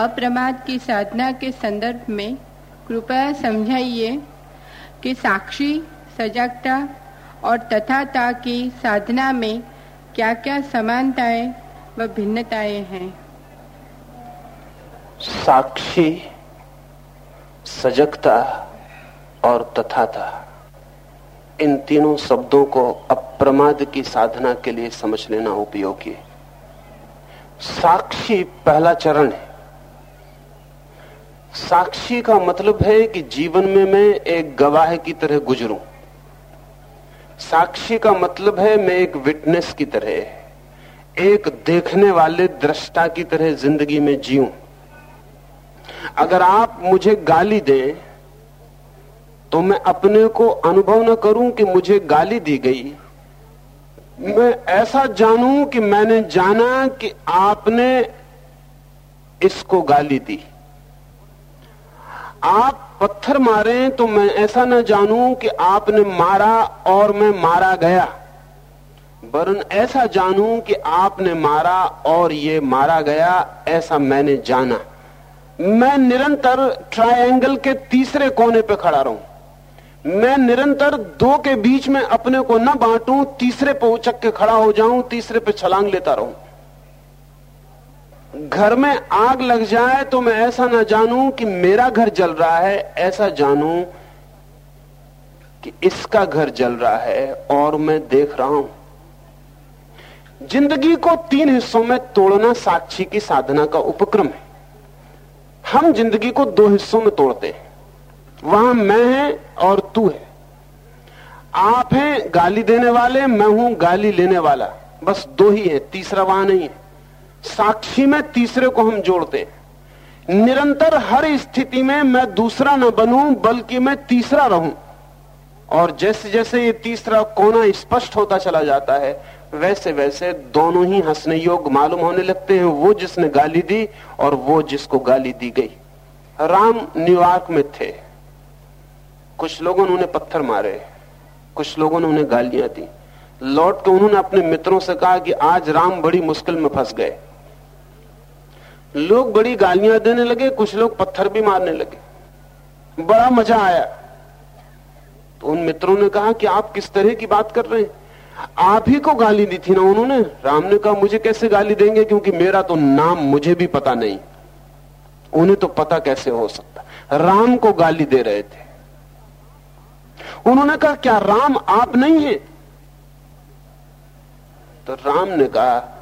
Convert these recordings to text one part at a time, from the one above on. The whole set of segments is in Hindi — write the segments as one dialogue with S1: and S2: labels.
S1: अप्रमाद की साधना के संदर्भ में कृपया समझाइए कि साक्षी, सजगता और तथाता की साधना में क्या क्या समानताएँ व भिन्नताएँ हैं?
S2: साक्षी, सजगता और तथाता। इन तीनों शब्दों को अप्रमाद की साधना के लिए समझ लेना उपयोगी साक्षी पहला चरण है। साक्षी का मतलब है कि जीवन में मैं एक गवाह की तरह गुजरूं। साक्षी का मतलब है मैं एक विटनेस की तरह, एक देखने वाले दृष्टा की तरह ज़िंदगी में जीऊं। अगर आप मुझे गाली दें तो मैं अपने को अनुभव न करूँ कि मुझे गाली दी गई। मैं ऐसा जानूं कि मैंने जाना कि आपने इसको गाली दी। आप पत्थर मारे तो मैं ऐसा ना जानूं कि आपने मारा और मैं मारा गया। वरन ऐसा जानूं कि आपने मारा और ये मारा गया, ऐसा मैंने जाना। मैं निरंतर ट्रायंगल के तीसरे कोने पे खड़ा रहूँ। मैं निरंतर दो के बीच में अपने को न बांटूं, तीसरे पे उचक के खड़ा हो जाऊँ, तीसरे पे छलांग लेता रहूँ। घर में आग लग जाए तो मैं ऐसा ना जानूं कि मेरा घर जल रहा है, ऐसा जानूं कि इसका घर जल रहा है और मैं देख रहा हूँ। ज़िंदगी को तीन हिस्सों में तोड़ना साक्षी की साधना का उपक्रम है। हम ज़िंदगी को दो हिस्सों में तोड़ते हैं। वहाँ मैं है और तू है। आप हैं गाली देने वाले, मैं हूँ गाली लेने वाला। बस दो ही है, तीसरा वहाँ नहीं है। साक्षी में तीसरे को हम जोड़ते निरंतर हर स्थिति में मैं दूसरा न बनूं, बल्कि मैं तीसरा रहूँ। और जैसे जैसे ये तीसरा कोना स्पष्ट होता चला जाता है वैसे वैसे दोनों ही हंसने योग्य मालूम होने लगते हैं, वो जिसने गाली दी और वो जिसको गाली दी गई। राम न्यूयॉर्क में थे। कुछ लोगों ने उन्हें पत्थर मारे, कुछ लोगों ने उन्हें गालियाँ दी। लौट के उन्होंने अपने मित्रों से कहा कि आज राम बड़ी मुश्किल में फंस गए। लोग बड़ी गालियाँ देने लगे, कुछ लोग पत्थर भी मारने लगे। बड़ा मज़ा आया। तो उन मित्रों ने कहा कि आप किस तरह की बात कर रहे हैं? आप ही को गाली दी थी ना उन्होंने? राम ने कहा, मुझे कैसे गाली देंगे? क्योंकि मेरा तो नाम मुझे भी पता नहीं। उन्हें तो पता कैसे हो सकता? राम को गाली दे रहे थे। उन्होंने कहा, क्या राम आप नहीं है? तो राम ने कहा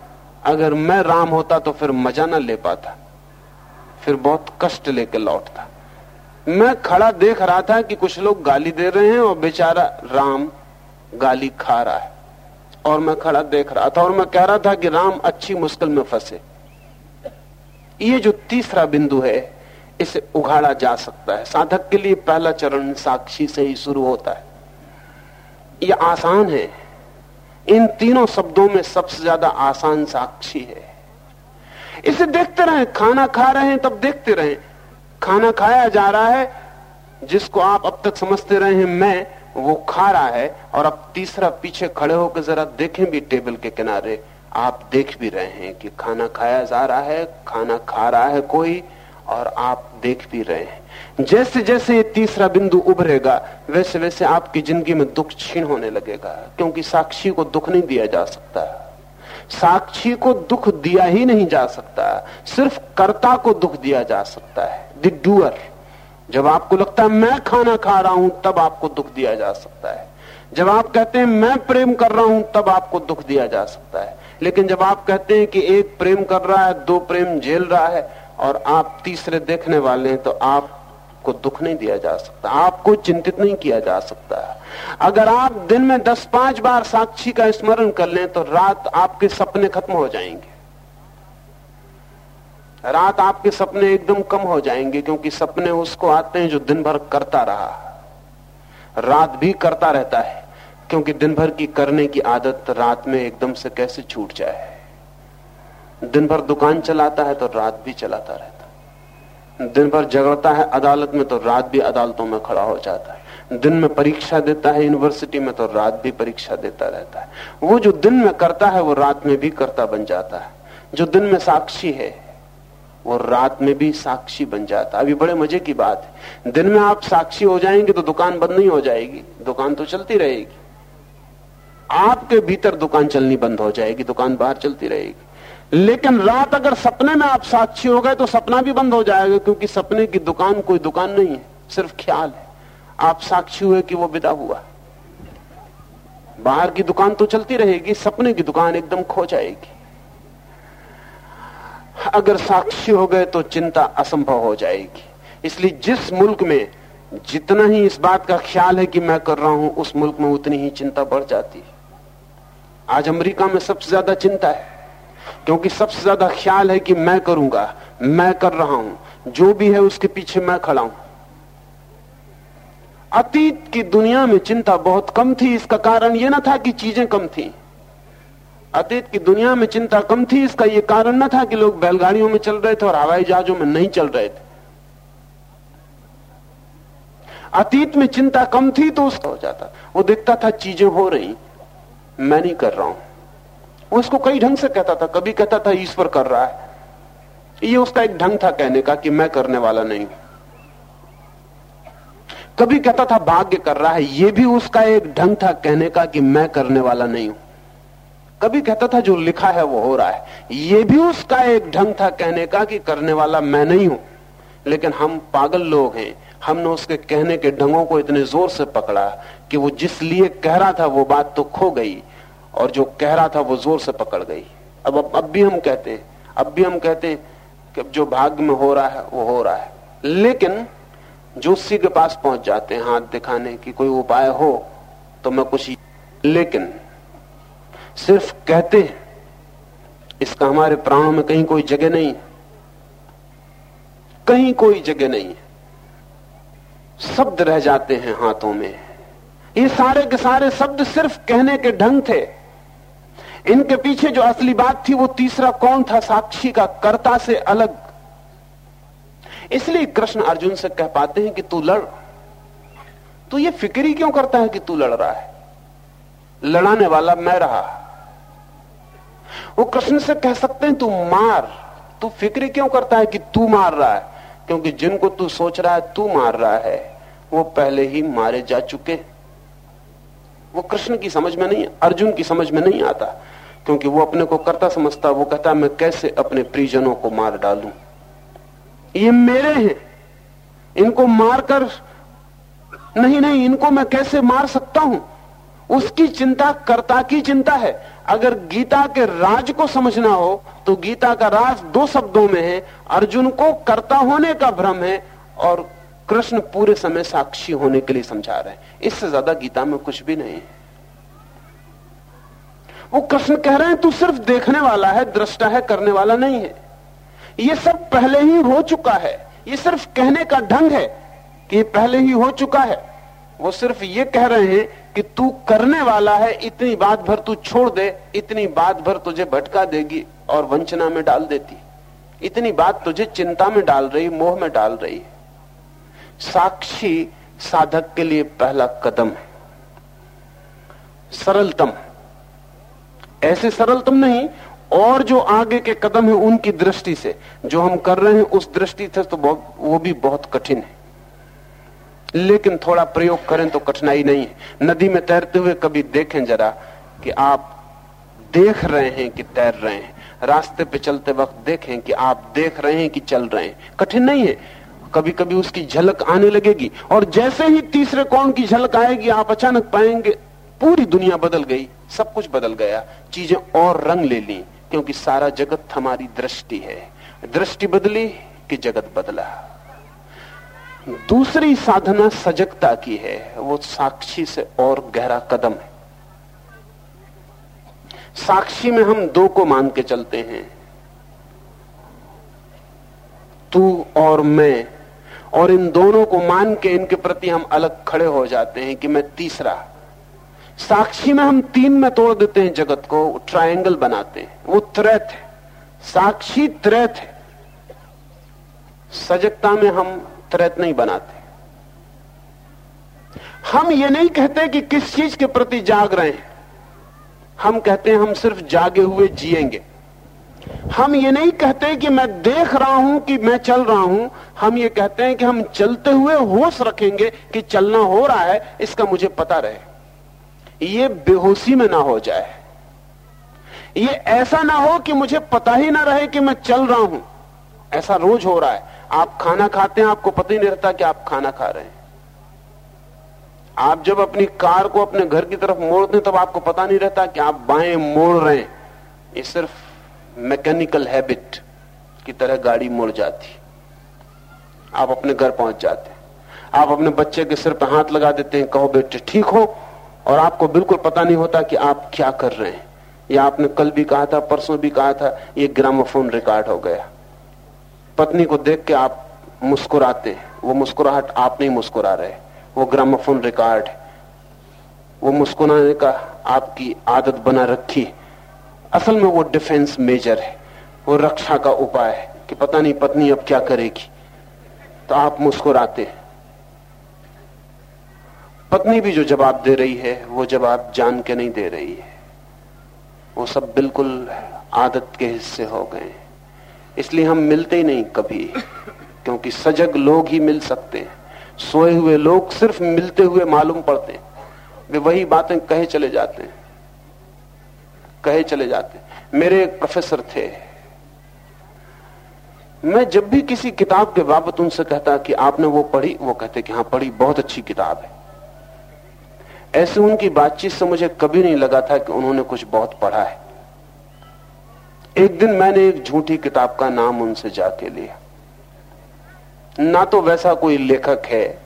S2: अगर मैं राम होता तो फिर मज़ा ना ले पाता। फिर बहुत कष्ट लेके लौटता। मैं खड़ा देख रहा था कि कुछ लोग गाली दे रहे हैं और बेचारा राम गाली खा रहा है। और मैं खड़ा देख रहा था और मैं कह रहा था कि राम अच्छी मुश्किल में फंसे। ये जो तीसरा बिंदु है, इसे उघाड़ा जा सकता है। साधक के लिए पहला चरण साक्षी से ही शुरू होता है। यह आसान है। इन तीनों शब्दों में सबसे ज़्यादा आसान साक्षी है। इसे देखते रहे, खाना खा रहे हैं, तब देखते रहे। खाना खाया जा रहा है, जिसको आप अब तक समझते रहे हैं, मैं, वो खा रहा है, और अब तीसरा पीछे खड़े होकर जरा देखें भी टेबल के किनारे। आप देख भी रहे हैं कि खाना खाया जा रहा है, खाना खा रहा है कोई, और आप देख भी रहे हैं। जैसे जैसे ये तीसरा बिंदु उभरेगा, वैसे वैसे आपकी ज़िंदगी में दुख छीन होने लगेगा, क्योंकि साक्षी को दुख नहीं दिया जा सकता। साक्षी को दुख दिया ही नहीं जा सकता, सिर्फ़ कर्ता को दुख दिया जा सकता है द डूअर जब आपको लगता है मैं खाना खा रहा हूँ, तब आपको दुख दिया जा सकता है। जब आप कहते हैं मैं प्रेम कर रहा हूँ, तब आपको दुख दिया जा सकता है। लेकिन जब आप कहते हैं कि एक प्रेम कर रहा है, दो प्रेम झेल रहा है, और आप तीसरे देखने वाले हैं तो आपको दुख नहीं दिया जा सकता, आपको चिंतित नहीं किया जा सकता। अगर आप दिन में दस पाँच बार साक्षी का स्मरण कर लें तो रात आपके सपने खत्म हो जाएँगे। रात आपके सपने एकदम कम हो जाएँगे, क्योंकि सपने उसको आते हैं जो दिन भर करता रहा। रात भी करता रहता है, क्योंकि दिन भर की करने की आदत रात में एकदम से कैसे छूट जाए। दिन भर दुकान चलाता है तो रात भी चलाता रहता दिन भर झगड़ता है अदालत में तो रात भी अदालतों में खड़ा हो जाता है। दिन में परीक्षा देता है यूनिवर्सिटी में तो रात भी परीक्षा देता रहता है। वो जो दिन में करता है, वो रात में भी करता बन जाता है। जो दिन में साक्षी है, वो रात में भी साक्षी बन जाता है। अभी बड़े मज़े की बात है। दिन में आप साक्षी हो जाएँगे तो दुकान बंद नहीं हो जाएगी। दुकान तो चलती रहेगी। आपके भीतर दुकान चलनी बंद हो जाएगी। दुकान बाहर चलती रहेगी। लेकिन रात अगर सपने में आप साक्षी हो गए तो सपना भी बंद हो जाएगा, क्योंकि सपने की दुकान, कोई दुकान नहीं है, सिर्फ़ ख्याल है। आप साक्षी हुए कि वो विदा हुआ। बाहर की दुकान तो चलती रहेगी, सपने की दुकान एकदम खो जाएगी। अगर साक्षी हो गए तो चिंता असंभव हो जाएगी। इसलिए जिस मुल्क में जितना ही इस बात का ख्याल है कि मैं कर रहा हूँ, उस मुल्क में उतनी ही चिंता बढ़ जाती है। आज अमेरिका में सबसे ज़्यादा चिंता है। क्योंकि सबसे ज़्यादा ख्याल है कि मैं करूँगा, मैं कर रहा हूँ, जो भी है उसके पीछे मैं खड़ा हूँ। अतीत की दुनिया में चिंता बहुत कम थी, इसका कारण यह ना था कि चीज़ें कम थी। अतीत की दुनिया में चिंता कम थी, इसका यह कारण ना था कि लोग बैलगाड़ियों में चल रहे थे और हवाई जहाजों में नहीं चल रहे थे। अतीत में चिंता कम थी तो उसका हो जाता। वो देखता था चीज़ें हो रही, मैं नहीं कर रहा हूँ। वो इसको कई ढंग से कहता था, कभी कहता था, ईश्वर कर रहा है। ये उसका एक ढंग था कहने का कि मैं करने वाला नहीं। कभी कहता था, भाग्य कर रहा है। ये भी उसका एक ढंग था कहने का कि मैं करने वाला नहीं हूँ। कभी कहता था, जो लिखा है, वो हो रहा है। ये भी उसका एक ढंग था कहने का कि करने वाला मैं नहीं हूँ। लेकिन हम पागल लोग हैं। हमने उसके कहने के ढंगों को इतने ज़ोर से पकड़ा कि वो जिस लिए कह रहा था, वो बात तो खो गई। और जो कह रहा था वो ज़ोर से पकड़ गई। अब अब, अब भी हम कहते हैं अब भी हम कहते हैं कि जो भाग्य में हो रहा है वो हो रहा है। लेकिन जोशी के पास पहुँच जाते हैं हाथ दिखाने की कोई उपाय हो तो मैं कुछ लेकिन सिर्फ़ कहते हैं इसका हमारे प्राणों में कहीं कोई जगह नहीं कहीं कोई जगह नहीं शब्द रह जाते हैं हाथों में। ये सारे के सारे शब्द सिर्फ़ कहने के ढंग थे। इनके पीछे जो असली बात थी, वो तीसरा कौन था? साक्षी का कर्ता से अलग। इसलिए कृष्ण अर्जुन से कह पाते हैं कि तू लड़। तू ये फ़िक्र ही क्यों करता है कि तू लड़ रहा है? लड़ाने वाला मैं रहा। वो कृष्ण से कह सकते हैं, तू मार। तू फ़िक्र क्यों करता है कि तू मार रहा है? क्योंकि जिनको तू सोच रहा है, तू मार रहा है। वो पहले ही मारे जा चुके वो कृष्ण की समझ में नहीं, अर्जुन की समझ में नहीं आता। क्योंकि वो अपने को करता समझता वो कहता मैं कैसे अपने परिजनों को मार डालू? ये मेरे हैं। इनको मारकर, नहीं नहीं, इनको मैं कैसे मार सकता हूँ? उसकी चिंता कर्ता की चिंता है। अगर गीता के राज को समझना हो तो गीता का राज दो शब्दों में है। अर्जुन को कर्ता होने का भ्रम है और कृष्ण पूरे समय साक्षी होने के लिए समझा रहे हैं। इससे ज़्यादा गीता में कुछ भी नहीं है। वो कृष्ण कह रहे हैं, तू सिर्फ़ देखने वाला है, दृष्टा है, करने वाला नहीं है। ये सब पहले ही हो चुका है। ये सिर्फ़ कहने का ढंग है कि पहले ही हो चुका है। वो सिर्फ़ ये कह रहे हैं कि तू करने वाला है, इतनी बात भर तू छोड़ दे, इतनी बात भर तुझे भटका देगी और वंचना में डाल देती। इतनी बात तुझे चिंता में डाल रही, मोह में डाल रही है। साक्षी साधक के लिए पहला कदम है। सरलतम। ऐसे सरल तुम नहीं। और जो आगे के कदम है उनकी दृष्टि से, जो हम कर रहे हैं उस दृष्टि से तो वो भी बहुत कठिन है। लेकिन थोड़ा प्रयोग करें तो कठिनाई नहीं है। नदी में तैरते हुए कभी देखें जरा कि आप देख रहे हैं कि तैर रहे हैं। रास्ते पे चलते वक्त देखें कि आप देख रहे हैं कि चल रहे हैं। कठिन नहीं है। कभी कभी उसकी झलक आने लगेगी। और जैसे ही तीसरे कौन की झलक आएगी, आप अचानक पाएँगे पूरी दुनिया बदल गई, सब कुछ बदल गया, चीज़ें और रंग ले ली, क्योंकि सारा जगत हमारी दृष्टि है। दृष्टि बदली कि जगत बदला। दूसरी साधना सजगता की है, वो साक्षी से और गहरा कदम है। साक्षी में हम दो को मान के चलते हैं। तू और मैं, और इन दोनों को मान के इनके प्रति हम अलग खड़े हो जाते हैं कि मैं तीसरा साक्षी में हम तीन में तोड़ देते हैं जगत को ट्रायंगल बनाते हैं, वो त्रैत है, साक्षी त्रैत है। सजगता में हम त्रैत नहीं बनाते। हम ये नहीं कहते कि किस चीज़ के प्रति जाग रहे हैं। हम कहते हैं हम सिर्फ़ जागे हुए जिएँगे। हम ये नहीं कहते कि मैं देख रहा हूँ कि मैं चल रहा हूँ। हम ये कहते हैं कि हम चलते हुए होश रखेंगे कि चलना हो रहा है, इसका मुझे पता रहे। ये बेहोशी में ना हो जाए। ये ऐसा ना हो कि मुझे पता ही ना रहे कि मैं चल रहा हूँ। ऐसा रोज हो रहा है। आप खाना खाते हैं, आपको पता ही नहीं रहता कि आप खाना खा रहे हैं। आप जब अपनी कार को अपने घर की तरफ़ मोड़ते हैं तब आपको पता नहीं रहता कि आप बाएँ मोड़ रहे हैं। ये सिर्फ़ मैकेनिकल हैबिट की तरह गाड़ी मोड़ जाती। आप अपने घर पहुँच जाते हैं। आप अपने बच्चे के सिर पर हाथ लगा देते हैं, कहो, बेटे, ठीक हो? और आपको बिल्कुल पता नहीं होता कि आप क्या कर रहे हैं। या आपने कल भी कहा था, परसों भी कहा था, ये ग्रामोफोन रिकॉर्ड हो गया। पत्नी को देख के आप मुस्कुराते वो मुस्कुराहट आप नहीं मुस्कुरा रहे। वो ग्रामोफोन रिकॉर्ड वो मुस्कुराने का आपकी आदत बना रखी असल में वो डिफेंस मेजर है। वो रक्षा का उपाय है कि पता नहीं पत्नी अब क्या करेगी। तो आप मुस्कुराते पत्नी भी जो जवाब दे रही है, वो जवाब जान के नहीं दे रही है। वो सब बिल्कुल आदत के हिस्से हो गए। इसलिए हम मिलते ही नहीं कभी, क्योंकि सजग लोग ही मिल सकते हैं। सोए हुए लोग सिर्फ़ मिलते हुए मालूम पड़ते हैं। वे वही बातें कहे चले जाते हैं। कहे चले जाते मेरे एक प्रोफेसर थे। मैं जब भी किसी किताब के बाबत उनसे कहता कि आपने वो पढ़ी, वो कहते कि हाँ पढ़ी, बहुत अच्छी किताब है। ऐसे उनकी बातचीत से मुझे कभी नहीं लगा था कि उन्होंने कुछ बहुत पढ़ा है। एक दिन मैंने एक झूठी किताब का नाम उनसे जाके लिया। ना तो वैसा कोई लेखक है,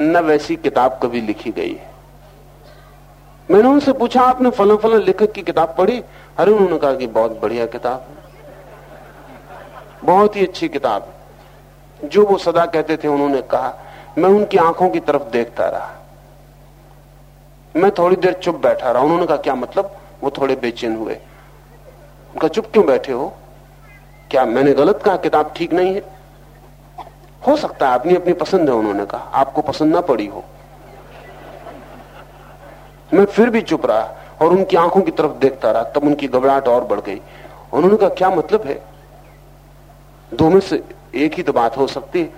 S2: न वैसी किताब कभी लिखी गई है। मैंने उनसे पूछा, आपने फलन फलन लेखक की किताब पढ़ी? अरे, उन्होंने कहा कि बहुत बढ़िया किताब है। बहुत ही अच्छी किताब है। जो वो सदा कहते थे, उन्होंने कहा, मैं उनकी आँखों की तरफ़ देखता रहा। मैं थोड़ी देर चुप बैठा रहा उन्होंने कहा, क्या मतलब? वो थोड़े बेचैन हुए। उनका चुप क्यों बैठे हो? क्या मैंने गलत कहा? किताब ठीक नहीं है? हो सकता है, अपनी अपनी पसंद है, उन्होंने कहा। आपको पसंद ना पड़ी हो? मैं फिर भी चुप रहा और उनकी आँखों की तरफ़ देखता रहा। तब उनकी घबराहट और बढ़ गई। उन्होंने कहा, क्या मतलब है? दो में से एक ही तो बात हो सकती है।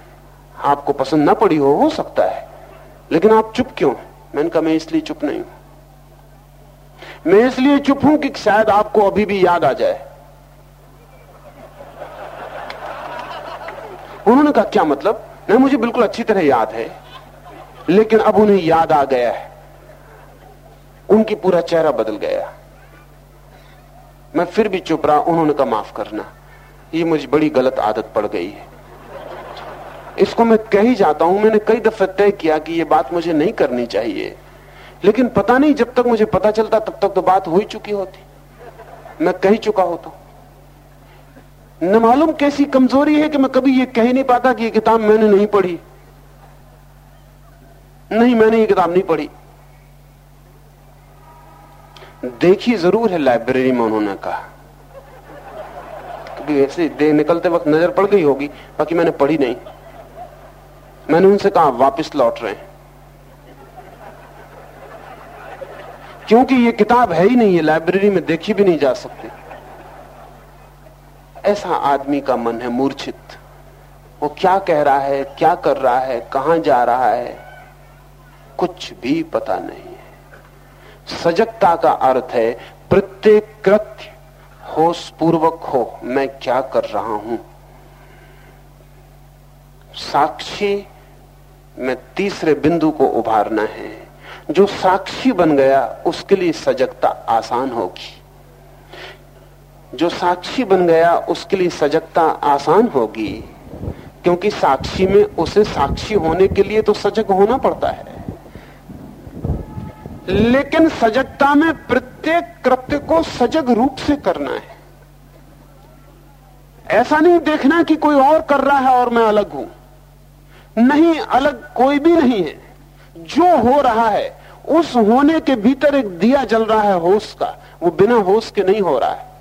S2: आपको पसंद ना पड़ी हो? हो सकता है। लेकिन आप चुप क्यों? मैंने कहा मैं इसलिए चुप नहीं हूँ। मैं इसलिए चुप हूँ कि शायद आपको अभी भी याद आ जाए। उन्होंने कहा, क्या मतलब? नहीं, मुझे बिल्कुल अच्छी तरह याद है। लेकिन अब उन्हें याद आ गया है। उनकी पूरा चेहरा बदल गया। मैं फिर भी चुप रहा, उन्होंने कहा, माफ़ करना। ये मुझे बड़ी गलत आदत पड़ गई है। इसको मैं कह ही जाता हूँ। मैंने कई दफे तय किया कि ये बात मुझे नहीं करनी चाहिए। लेकिन पता नहीं, जब तक मुझे पता चलता, तब तक तो बात हो ही चुकी होती। मैं कह चुका होता न मालूम कैसी कमज़ोरी है कि मैं कभी ये कह नहीं पाता कि ये किताब मैंने नहीं पढ़ी। नहीं, मैंने ये किताब नहीं पढ़ी। देखी ज़रूर है लाइब्रेरी में उन्होंने कहा। क्योंकि ऐसे दे निकलते वक्त नज़र पड़ गई होगी, बाकी मैंने पढ़ी नहीं। मैंने उनसे कहा, वापस लौट रहे हैं. क्योंकि ये किताब है ही नहीं है लाइब्रेरी में देखी भी नहीं जा सकती। ऐसा आदमी का मन है मूर्छित। वो क्या कह रहा है, क्या कर रहा है, कहाँ जा रहा है, कुछ भी पता नहीं है। सजगता का अर्थ है, प्रत्येक कृत्य होश पूर्वक हो, मैं क्या कर रहा हूँ? साक्षी में तीसरे बिंदु को उभारना है। जो साक्षी बन गया, उसके लिए सजगता आसान होगी। जो साक्षी बन गया, उसके लिए सजगता आसान होगी। क्योंकि साक्षी में उसे साक्षी होने के लिए तो सजग होना पड़ता है। लेकिन सजगता में प्रत्येक कृत्य को सजग रूप से करना है। ऐसा नहीं देखना कि कोई और कर रहा है और मैं अलग हूँ। नहीं, अलग कोई भी नहीं है। जो हो रहा है, उस होने के भीतर एक दिया जल रहा है होश का। वो बिना होश के नहीं हो रहा है।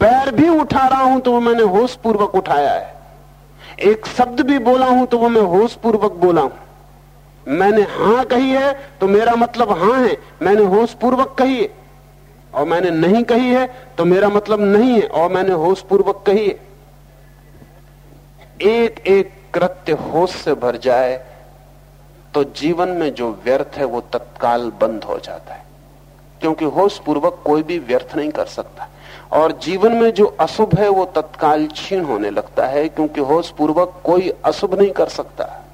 S2: पैर भी उठा रहा हूँ तो वो मैंने होश पूर्वक उठाया है। एक शब्द भी बोला हूँ तो वो मैं होश पूर्वक बोला हूँ। मैंने हाँ कही है तो मेरा मतलब हाँ है। मैंने होश पूर्वक कही है। और मैंने नहीं कही है तो मेरा मतलब नहीं है। और मैंने होश पूर्वक कही है। एक एक कृत्य होश से भर जाए तो जीवन में जो व्यर्थ है, वो तत्काल बंद हो जाता है। क्योंकि होश पूर्वक कोई भी व्यर्थ नहीं कर सकता। और जीवन में जो अशुभ है, वो तत्काल क्षीण होने लगता है, क्योंकि होश पूर्वक कोई अशुभ नहीं कर सकता।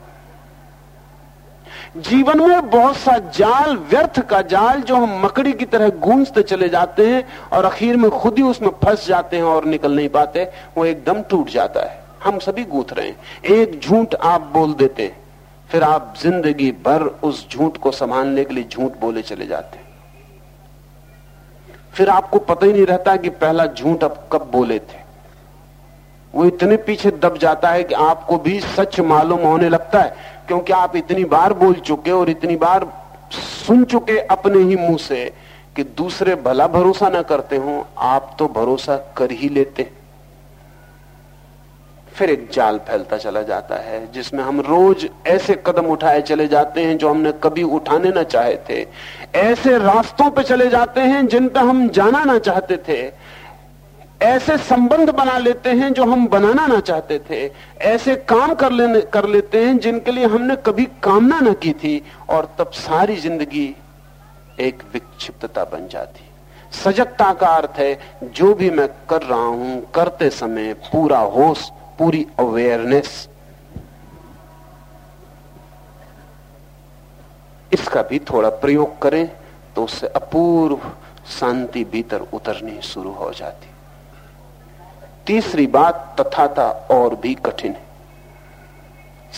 S2: जीवन में बहुत सा जाल, व्यर्थ का जाल, जो हम मकड़ी की तरह गूंजते चले जाते हैं, और आखिर में खुद ही उसमें फंस जाते हैं और निकल नहीं पाते, वो एकदम टूट जाता है। हम सभी गूथ रहे हैं। एक झूठ आप बोल देते हैं, फिर आप ज़िंदगी भर उस झूठ को संभालने के लिए झूठ बोले चले जाते हैं। फिर आपको पता ही नहीं रहता कि पहला झूठ अब कब बोले थे। वो इतने पीछे दब जाता है कि आपको भी सच मालूम होने लगता है, क्योंकि आप इतनी बार बोल चुके और इतनी बार सुन चुके अपने ही मुँह से कि दूसरे भला भरोसा ना करते हो, आप तो भरोसा कर ही लेते फिर एक जाल फैलता चला जाता है, जिसमें हम रोज ऐसे कदम उठाए चले जाते हैं जो हमने कभी उठाने ना चाहे थे। ऐसे रास्तों पे चले जाते हैं जिन पे हम जाना ना चाहते थे। ऐसे संबंध बना लेते हैं जो हम बनाना ना चाहते थे। ऐसे काम कर लेने, कर लेते हैं जिनके लिए हमने कभी कामना ना की थी, और तब सारी ज़िंदगी एक विक्षिप्तता बन जाती। सजगता का अर्थ है, जो भी मैं कर रहा हूँ, करते समय पूरा होश पूरी अवेयरनेस इसका भी थोड़ा प्रयोग करें तो उससे अपूर्व शांति भीतर उतरनी शुरू हो जाती। तीसरी बात तथाता और भी कठिन है।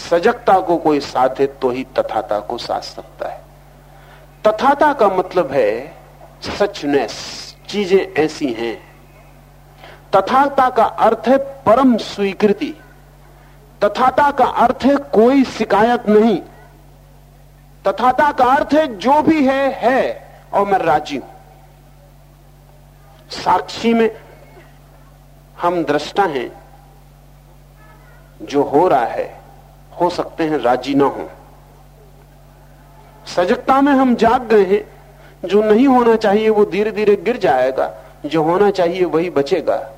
S2: सजगता को कोई साधे तो ही तथाता को साध सकता है। तथाता का मतलब है सचनेस, चीज़ें ऐसी हैं तथाता का अर्थ है परम स्वीकृति। तथाता का अर्थ है कोई शिकायत नहीं। तथाता का अर्थ है जो भी है है, और मैं राज़ी हूँ। साक्षी में हम दृष्टा हैं। जो हो रहा है, हो सकते हैं राज़ी ना हो। सजगता में हम जाग गए हैं। जो नहीं होना चाहिए वो धीरे धीरे गिर जाएगा। जो होना चाहिए वही बचेगा।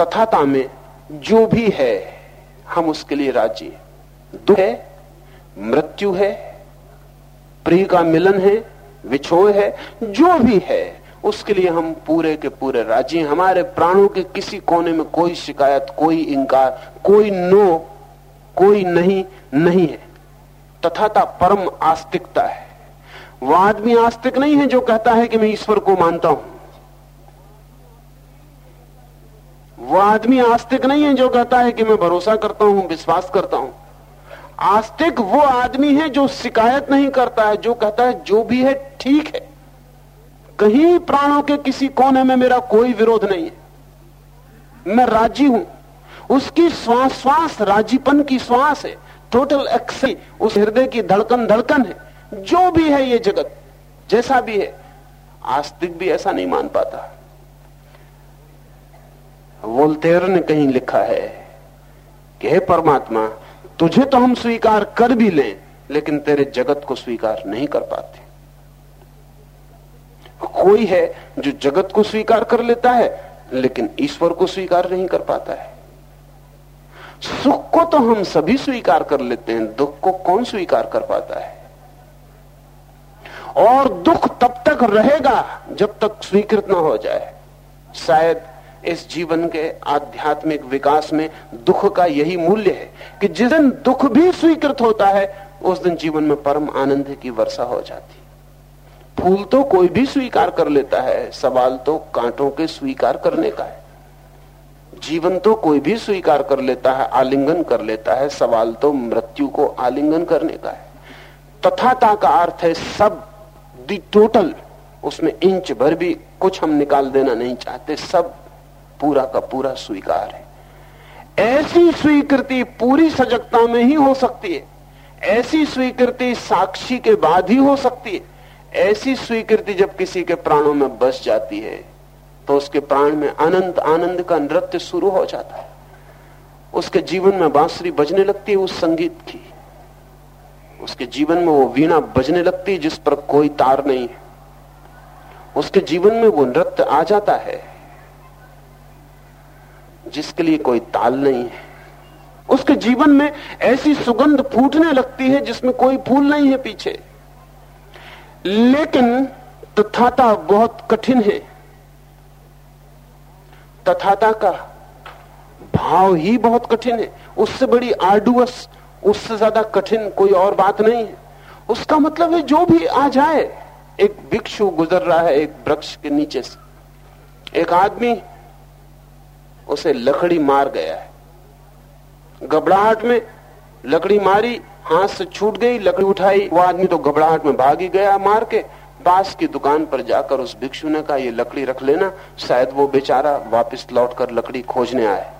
S2: तथाता में जो भी है, हम उसके लिए राज़ी दुख है, मृत्यु है, प्रिय का मिलन है विछोह है, जो भी है, उसके लिए हम पूरे के पूरे राज़ी हमारे प्राणों के किसी कोने में कोई शिकायत, कोई इंकार कोई नो, कोई नहीं नहीं है। तथाता परम आस्तिकता है। वह आदमी आस्तिक नहीं है जो कहता है कि मैं ईश्वर को मानता हूँ। वह आदमी आस्तिक नहीं है जो कहता है कि मैं भरोसा करता हूँ, विश्वास करता हूँ। आस्तिक वो आदमी है जो शिकायत नहीं करता है, जो कहता है, जो भी है, ठीक है। कहीं प्राणों के किसी कोने में मेरा कोई विरोध नहीं है। मैं राज़ी हूँ। उसकी श्वास श्वास, राजीपन की श्वास है। टोटल एक्सी उस हृदय की धड़कन धड़कन है। जो भी है ये जगत, जैसा भी है, आस्तिक भी ऐसा नहीं मान पाता। वोल्टेयर ने कहीं लिखा है कि हे परमात्मा, तुझे तो हम स्वीकार कर भी लें, लेकिन तेरे जगत को स्वीकार नहीं कर पाते। कोई है जो जगत को स्वीकार कर लेता है, लेकिन ईश्वर को स्वीकार नहीं कर पाता है। सुख को तो हम सभी स्वीकार कर लेते हैं, दुख को कौन स्वीकार कर पाता है? और दुख तब तक रहेगा जब तक स्वीकृत ना हो जाए। शायद इस जीवन के आध्यात्मिक विकास में दुख का यही मूल्य है कि जिस दिन दुख भी स्वीकृत होता है, उस दिन जीवन में परम आनंद की वर्षा हो जाती। फूल तो कोई भी स्वीकार कर लेता है, सवाल तो कांटों के स्वीकार करने का है। जीवन तो कोई भी स्वीकार कर लेता है, आलिंगन कर लेता है, सवाल तो मृत्यु को आलिंगन करने का है। तथाता का अर्थ है सब, दी टोटल, उसमें इंच भर भी कुछ हम निकाल देना नहीं चाहते, सब पूरा का पूरा स्वीकार है। ऐसी स्वीकृति पूरी सजगता में ही हो सकती है। ऐसी स्वीकृति साक्षी के बाद ही हो सकती है। ऐसी स्वीकृति जब किसी के प्राणों में बस जाती है तो उसके प्राण में अनंत आनंद का नृत्य शुरू हो जाता है। उसके जीवन में बांसुरी बजने लगती है उस संगीत की। उसके जीवन में वो वीणा बजने लगती है जिस पर कोई तार नहीं है। उसके जीवन में वो नृत्य आ जाता है। जिसके लिए कोई ताल नहीं है। उसके जीवन में ऐसी सुगंध फूटने लगती है जिसमें कोई फूल नहीं है पीछे। लेकिन तथाता बहुत कठिन है। तथाता का भाव ही बहुत कठिन है। उससे बड़ी आर्डुअस, उससे ज़्यादा कठिन कोई और बात नहीं है। उसका मतलब है जो भी आ जाए, एक भिक्षु गुजर रहा है एक वृक्ष के नीचे से। एक आदमी उसे लकड़ी मार गया है। घबराहट में लकड़ी मारी, हाथ से छूट गई, लकड़ी उठाई, वो आदमी तो घबराहट में भाग ही गया मार के। पास की दुकान पर जाकर उस भिक्षु ने कहा, ये लकड़ी रख लेना, शायद वो बेचारा वापस लौटकर लकड़ी खोजने आए।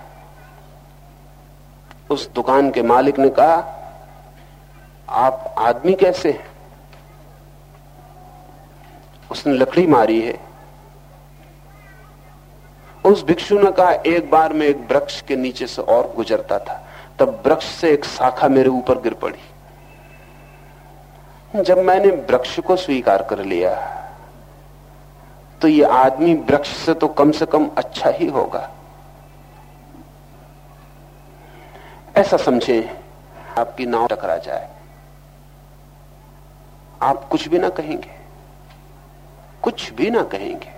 S2: उस दुकान के मालिक ने कहा, आप आदमी कैसे हैं? उसने लकड़ी मारी है। उस भिक्षु ने कहा, एक बार मैं एक वृक्ष के नीचे से और गुजरता था। तब वृक्ष से एक शाखा मेरे ऊपर गिर पड़ी। जब मैंने वृक्ष को स्वीकार कर लिया तो ये आदमी वृक्ष से तो कम से कम अच्छा ही होगा। ऐसा समझे, आपकी नाव टकरा जाए। आप कुछ भी ना कहेंगे। कुछ भी ना कहेंगे।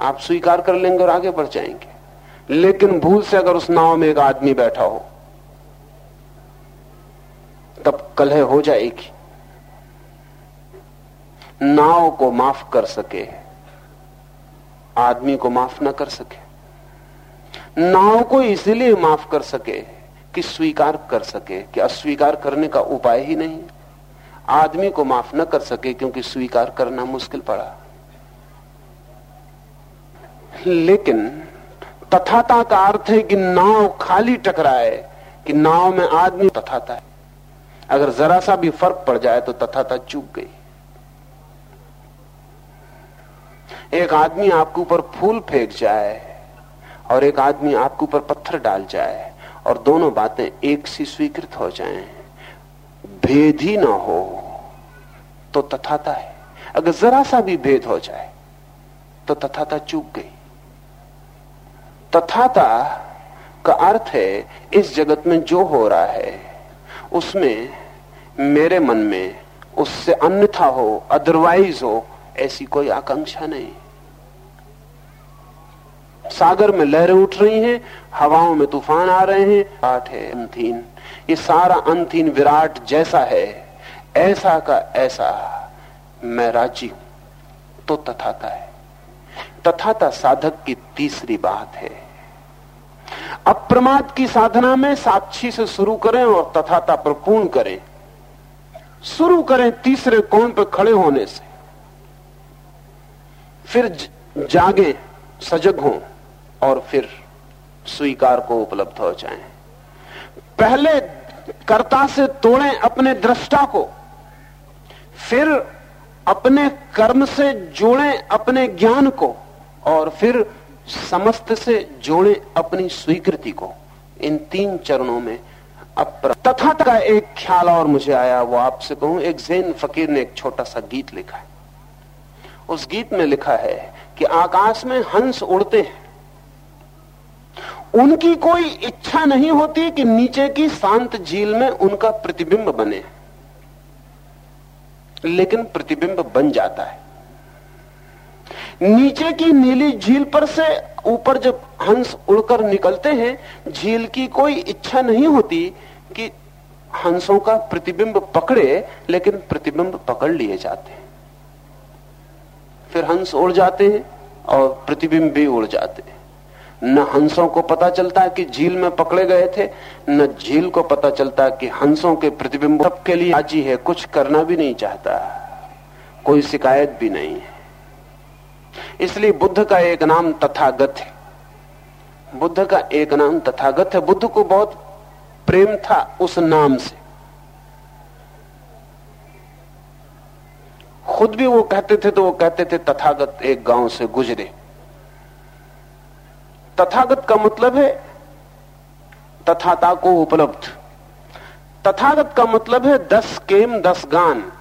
S2: आप स्वीकार कर लेंगे और आगे बढ़ जाएँगे। लेकिन भूल से अगर उस नाव में एक आदमी बैठा हो, तब कलह हो जाएगी। नाव को माफ़ कर सके, आदमी को माफ़ ना कर सके। नाव को इसलिए माफ़ कर सके कि स्वीकार कर सके कि अस्वीकार करने का उपाय ही नहीं। आदमी को माफ़ न कर सके क्योंकि स्वीकार करना मुश्किल पड़ा। लेकिन तथाता का अर्थ है कि नाव खाली टकराए कि नाव में आदमी तथाता है। अगर जरा सा भी फ़र्क पड़ जाए तो तथाता चूक गई। एक आदमी आपके ऊपर फूल फेंक जाए और एक आदमी आपके ऊपर पत्थर डाल जाए और दोनों बातें एक सी स्वीकृत हो जाएँ, भेद ही ना हो तो तथाता है। अगर जरा सा भी भेद हो जाए तो तथाता चूक गई। तथाता का अर्थ है, इस जगत में जो हो रहा है, उसमें मेरे मन में उससे अन्यथा हो अदरवाइज़ हो, ऐसी कोई आकांक्षा नहीं। सागर में लहरें उठ रही हैं, हवाओं में तूफ़ान आ रहे हैं पाठ है अंथीन ये सारा अंथीन विराट जैसा है, ऐसा का ऐसा, मैं राज़ी हूँ तो तथाता है। तथाता साधक की तीसरी बात है। अप्रमाद की साधना में साक्षी से शुरू करें और तथाता पर पूर्ण करें। शुरू करें तीसरे कोण पर खड़े होने से। फिर जागे, सजग हों और फिर स्वीकार को उपलब्ध हो जाएँ। पहले कर्ता से तोड़ें अपने दृष्टा को। फिर अपने कर्म से जोड़ें अपने ज्ञान को और फिर समस्त से जोड़ें अपनी स्वीकृति को। इन तीन चरणों में तथा का एक ख्याल और मुझे आया, वो आपसे कहूँ, एक जैन फकीर ने एक छोटा सा गीत लिखा है। उस गीत में लिखा है कि आकाश में हंस उड़ते हैं। उनकी कोई इच्छा नहीं होती कि नीचे की शांत झील में उनका प्रतिबिंब बने। लेकिन प्रतिबिंब बन जाता है। नीचे की नीली झील पर से ऊपर जब हंस उड़कर निकलते हैं, झील की कोई इच्छा नहीं होती कि हंसों का प्रतिबिंब पकड़े, लेकिन प्रतिबिंब पकड़ लिए जाते हैं। फिर हंस उड़ जाते हैं और प्रतिबिंब भी उड़ जाते हैं। न हंसों को पता चलता कि झील में पकड़े गए थे, न झील को पता चलता कि हंसों के प्रतिबिंब के लिए राज़ी है, कुछ करना भी नहीं चाहता। कोई शिकायत भी नहीं है। इसलिए बुद्ध का एक नाम तथागत है। बुद्ध का एक नाम तथागत है। बुद्ध को बहुत प्रेम था उस नाम से। खुद भी वो कहते थे तो वो कहते थे तथागत एक गाँव से गुजरे। तथागत का मतलब है तथाता को उपलब्ध। तथागत का मतलब है दस केम, दस गान।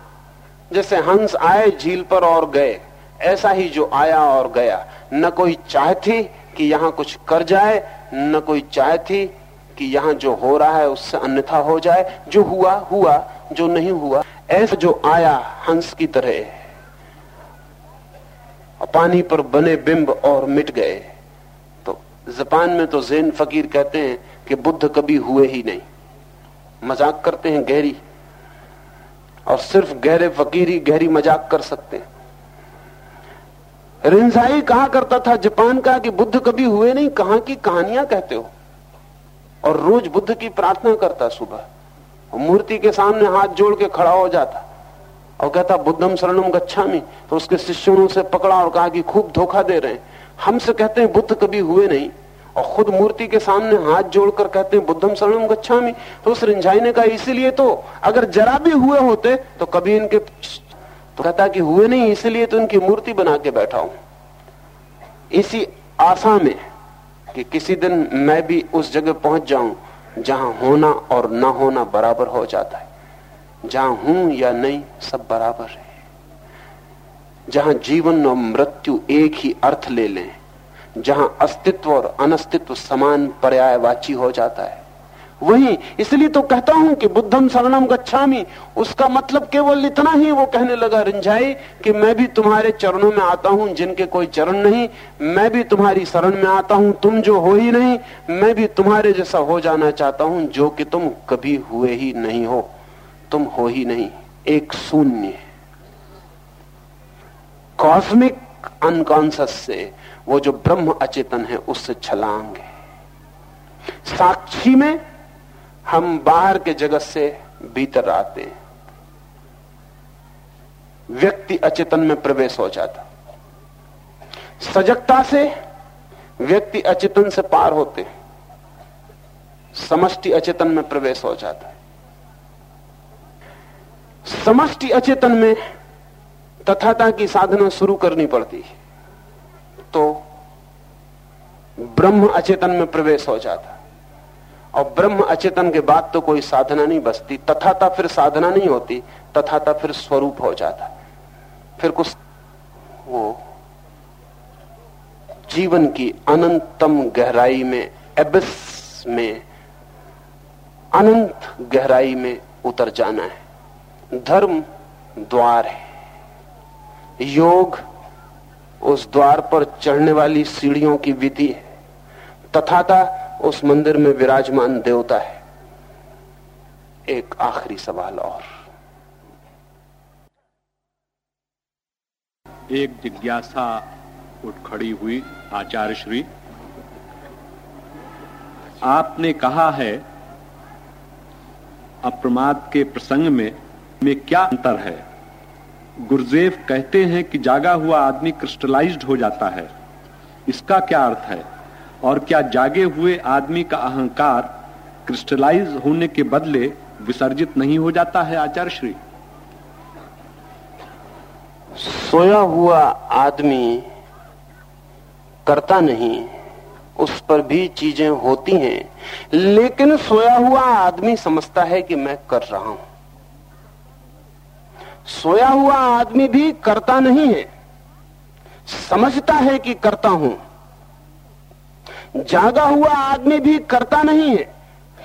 S2: जैसे हंस आए, झील पर और गए। ऐसा ही जो आया और गया। न कोई चाह थी कि यहाँ कुछ कर जाए, न कोई चाह थी कि यहाँ जो हो रहा है उससे अन्यथा हो जाए। जो हुआ हुआ, जो नहीं हुआ, ऐसा जो आया हंस की तरह। पानी पर बने बिंब और मिट गए। जापान में तो जैन फकीर कहते हैं कि बुद्ध कभी हुए ही नहीं। मज़ाक करते हैं गहरी। और सिर्फ़ गहरे फकीर ही गहरी मज़ाक कर सकते हैं। रिंजाई कहा करता था, जापान का कि बुद्ध कभी हुए नहीं, कहाँ की कहानियाँ कहते हो? और रोज बुद्ध की प्रार्थना करता सुबह। मूर्ति के सामने हाथ जोड़ के खड़ा हो जाता। और कहता, बुद्धम शरणम गच्छामी। तो उसके शिष्यों से पकड़ा और कहा कि खूब धोखा दे रहे हैं। हमसे कहते हैं बुद्ध कभी हुए नहीं। और खुद मूर्ति के सामने हाथ जोड़कर कहते हैं बुद्धम शरणम गच्छामी। तो उस रिंझाई ने कहा, इसीलिए तो अगर जरा भी हुए होते तो कभी इनके तो कहता कि हुए नहीं, इसलिए तो इनकी मूर्ति बना के बैठा हूँ। इसी आशा में कि किसी दिन मैं भी उस जगह पहुँच जाऊँ, जहाँ होना और ना होना बराबर हो जाता है। जहाँ हूँ या नहीं, सब बराबर है। जहाँ जीवन और मृत्यु एक ही अर्थ ले लें, जहाँ अस्तित्व और अनस्तित्व समान पर्यायवाची हो जाता है। वही इसलिए तो कहता हूँ कि बुद्धम शरणम गच्छामी, उसका मतलब केवल इतना ही वो कहने लगा रिंझाई कि मैं भी तुम्हारे चरणों में आता हूँ, जिनके कोई चरण नहीं, मैं भी तुम्हारी शरण में आता हूँ, तुम जो हो ही नहीं, मैं भी तुम्हारे जैसा हो जाना चाहता हूँ, जो कि तुम कभी हुए ही नहीं हो, तुम हो ही नहीं, एक शून्य। कॉस्मिक अनकॉन्सियस से वो जो ब्रह्म अचेतन है, उससे छलांग है। साक्षी में हम बाहर के जगत से भीतर आते हैं। व्यक्ति अचेतन में प्रवेश हो जाता। सजगता से व्यक्ति अचेतन से पार होते समष्टि अचेतन में प्रवेश हो जाता है। समष्टि अचेतन में तथाता की साधना शुरू करनी पड़ती है। तो ब्रह्म अचेतन में प्रवेश हो जाता। और ब्रह्म अचेतन के बाद तो कोई साधना नहीं बसती। तथाता फिर साधना नहीं होती तथाता फिर स्वरूप हो जाता। फिर कुछ वो जीवन की अनंतम गहराई में एबिस में, अनंत गहराई में उतर जाना है। धर्म द्वार है। योग उस द्वार पर चढ़ने वाली सीढ़ियों की विधि है। तथाता उस मंदिर में विराजमान देवता है। एक आखिरी सवाल और।
S3: एक जिज्ञासा उठ खड़ी हुई आचार्य श्री। आपने कहा है, अप्रमाद के प्रसंग में में क्या अंतर है? गुरजेफ कहते हैं कि जागा हुआ आदमी क्रिस्टलाइज्ड हो जाता है। इसका क्या अर्थ है? और क्या जागे हुए आदमी का अहंकार क्रिस्टलाइज होने के बदले विसर्जित नहीं हो जाता है, आचार्य श्री?
S2: सोया हुआ आदमी करता नहीं, उस पर भी चीज़ें होती हैं, लेकिन सोया हुआ आदमी समझता है कि मैं कर रहा हूँ। सोया हुआ आदमी भी करता नहीं है। समझता है कि करता हूँ। जागा हुआ आदमी भी करता नहीं है,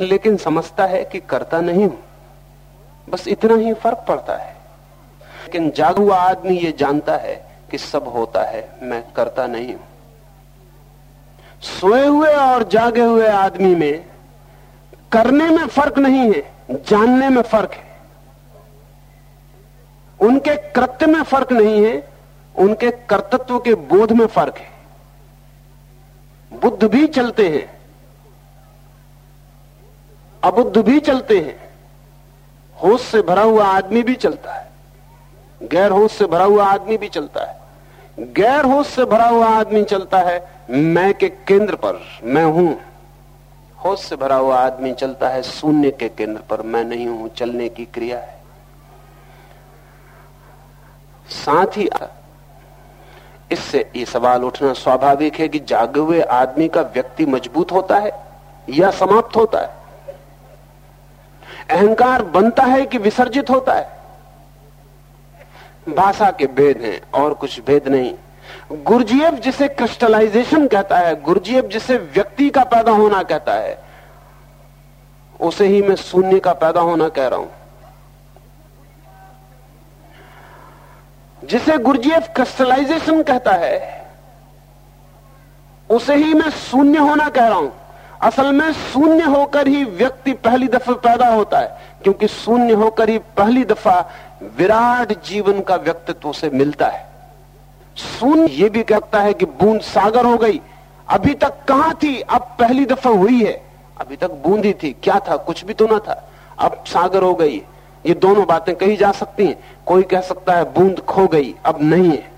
S2: लेकिन समझता है कि करता नहीं हूँ। बस इतना ही फ़र्क पड़ता है। लेकिन जागा हुआ आदमी ये जानता है कि सब होता है, मैं करता नहीं हूँ। सोए हुए और जागे हुए आदमी में करने में फ़र्क नहीं है, जानने में फ़र्क है। उनके कृत्य में फ़र्क नहीं है, उनके कर्तत्व के बोध में फ़र्क है। बुद्ध भी चलते हैं, अबुद्ध भी चलते हैं, होश से भरा हुआ आदमी भी चलता है, गैर होश से भरा हुआ आदमी भी चलता है। गैर होश से भरा हुआ आदमी चलता है, मैं के केंद्र पर, मैं हूँ। होश से भरा हुआ आदमी चलता है, शून्य के केंद्र पर, मैं नहीं हूँ, चलने की क्रिया है। साथ ही इससे ये सवाल उठना स्वाभाविक है कि जागे हुए आदमी का व्यक्ति मज़बूत होता है या समाप्त होता है? अहंकार बनता है कि विसर्जित होता है? भाषा के भेद हैं और कुछ भेद नहीं। गुरजीएफ जिसे क्रिस्टलाइजेशन कहता है, गुरजीएफ जिसे व्यक्ति का पैदा होना कहता है, उसे ही मैं शून्य का पैदा होना कह रहा हूँ। जिसे गुरजीएफ क्रिस्टलाइजेशन कहता है, उसे ही मैं शून्य होना कह रहा हूँ। असल में शून्य होकर ही व्यक्ति पहली दफ़ा पैदा होता है, क्योंकि शून्य होकर ही पहली दफ़ा विराट जीवन का व्यक्तित्व से मिलता है। शून्य ये भी कहता है कि बूंद सागर हो गई। अभी तक कहाँ थी? अब पहली दफ़ा हुई है। अभी तक बूंद ही थी। क्या था? कुछ भी तो ना था। अब सागर हो गई। ये दोनों बातें कही जा सकती हैं। कोई कह सकता है, बूंद खो गई, अब नहीं है।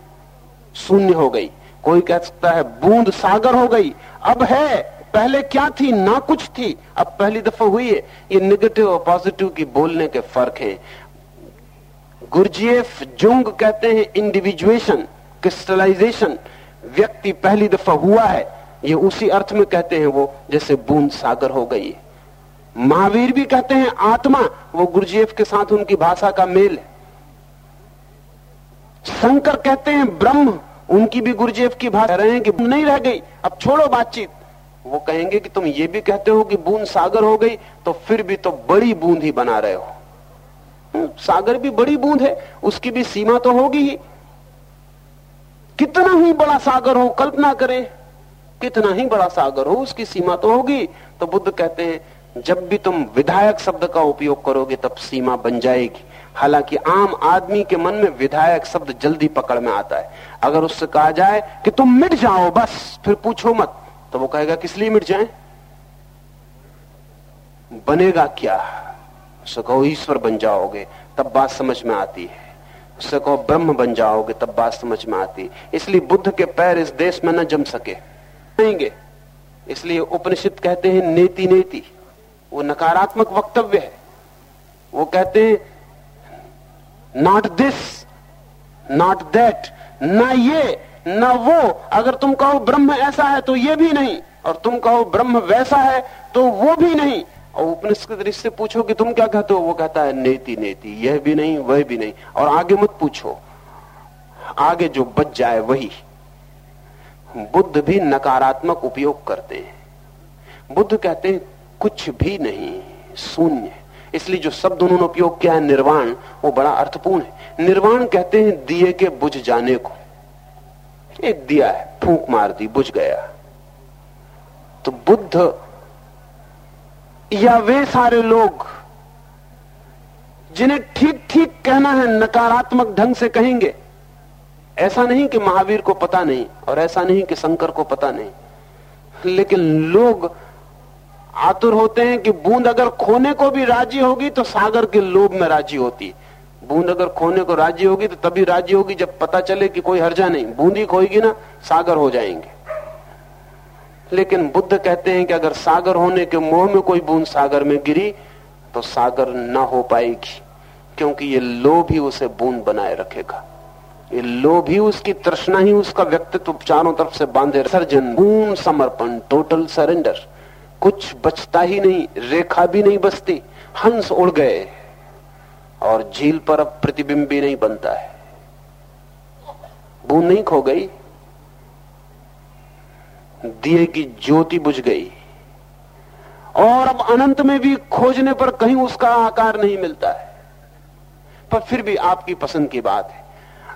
S2: शून्य हो गई। कोई कह सकता है, बूंद सागर हो गई, अब है। पहले क्या थी? ना कुछ थी। अब पहली दफ़ा हुई है। ये निगेटिव और पॉजिटिव की बोलने के फ़र्क है। गुरजीएफ जुंग कहते हैं इंडिविजुएशन क्रिस्टलाइजेशन व्यक्ति पहली दफ़ा हुआ है। ये उसी अर्थ में कहते हैं वो, जैसे बूंद सागर हो गई महावीर भी कहते हैं, आत्मा, वो गुरुजीएफ के साथ उनकी भाषा का मेल है। शंकर कहते हैं ब्रह्म। उनकी भी गुरुजेफ की भाषा रहे हैं कि नहीं रह गई। अब छोड़ो बातचीत। वो कहेंगे कि तुम ये भी कहते हो कि बूंद सागर हो गई तो फिर भी तो बड़ी बूंद ही बना रहे हो। हम्म, सागर भी बड़ी बूंद है उसकी भी सीमा तो होगी ही। कितना ही बड़ा सागर हो कल्पना करें कितना ही बड़ा सागर हो उसकी सीमा तो होगी। तो बुद्ध कहते हैं जब भी तुम विधायक शब्द का उपयोग करोगे तब सीमा बन जाएगी। हालाँकि आम आदमी के मन में विधायक शब्द जल्दी पकड़ में आता है। अगर उससे कहा जाए कि तुम मिट जाओ, बस, फिर पूछो मत तो वो कहेगा, किस लिए मिट जाए? बनेगा क्या? उससे कहो, ईश्वर बन जाओगे, तब बात समझ में आती है। उससे कहो, ब्रह्म बन जाओगे, तब बात समझ में आती है। इसलिए बुद्ध के पैर इस देश में न जम सके। रहेंगे इसलिए उपनिषद कहते हैं, नेति नेति। वो नकारात्मक वक्तव्य है। वो कहते हैं नॉट दिस नॉट दैट ना ये, ना वो। अगर तुम कहो ब्रह्म ऐसा है तो ये भी नहीं। और तुम कहो ब्रह्म वैसा है तो वो भी नहीं। और उपनिषद से पूछो कि तुम क्या कहते हो? वो कहता है, नेति नेति, यह भी नहीं, वह भी नहीं। और आगे मत पूछो। आगे जो बच जाए, वही। बुद्ध भी नकारात्मक उपयोग करते हैं। बुद्ध कहते हैं, कुछ भी नहीं, शून्य इसलिए जो शब्द उन्होंने उपयोग किया है, निर्वाण, वो बड़ा अर्थपूर्ण है। निर्वाण कहते हैं दिए के बुझ जाने को। एक दिया है, फूंक मार दी, बुझ गया। तो बुद्ध या वे सारे लोग जिन्हें ठीक ठीक कहना है, नकारात्मक ढंग से कहेंगे, ऐसा नहीं कि महावीर को पता नहीं और ऐसा नहीं कि शंकर को पता नहीं, लेकिन लोग आतुर होते हैं कि बूंद अगर खोने को भी राज़ी होगी तो सागर के लोभ में राज़ी होती। बूंद अगर खोने को राज़ी होगी तो तभी राज़ी होगी जब पता चले कि कोई हर्जा नहीं। बूंदी खोएगी ना, सागर हो जाएँगे। लेकिन बुद्ध कहते हैं कि अगर सागर होने के मोह में कोई बूंद सागर में गिरी तो सागर न हो पाएगी, क्योंकि ये लोभ ही उसे बूंद बनाए रखेगा। ये लोभ ही उसकी तृष्णा ही उसका व्यक्तित्व चारों तरफ़ से बांधे। सर्जन पूर्ण समर्पण टोटल सरेंडर कुछ बचता ही नहीं, रेखा भी नहीं बचती, हंस उड़ गए। और झील पर अब प्रतिबिंब भी नहीं बनता है। बूंद नहीं खो गई। दिए की ज्योति बुझ गई। और अब अनंत में भी खोजने पर कहीं उसका आकार नहीं मिलता है। पर फिर भी आपकी पसंद की बात है।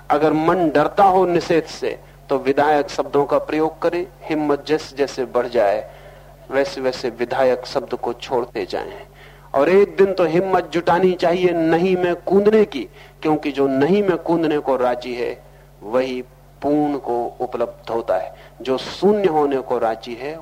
S2: अगर मन डरता हो निषेध से तो विधायक शब्दों का प्रयोग करें, हिम्मत जैसे जैसे बढ़ जाए वैसे वैसे विधायक शब्द को छोड़ते जाएँ। और एक दिन तो हिम्मत जुटानी चाहिए नहीं में कूदने की, क्योंकि जो नहीं में कूदने को राज़ी है, वही पूर्ण को उपलब्ध होता है। जो शून्य होने को राज़ी है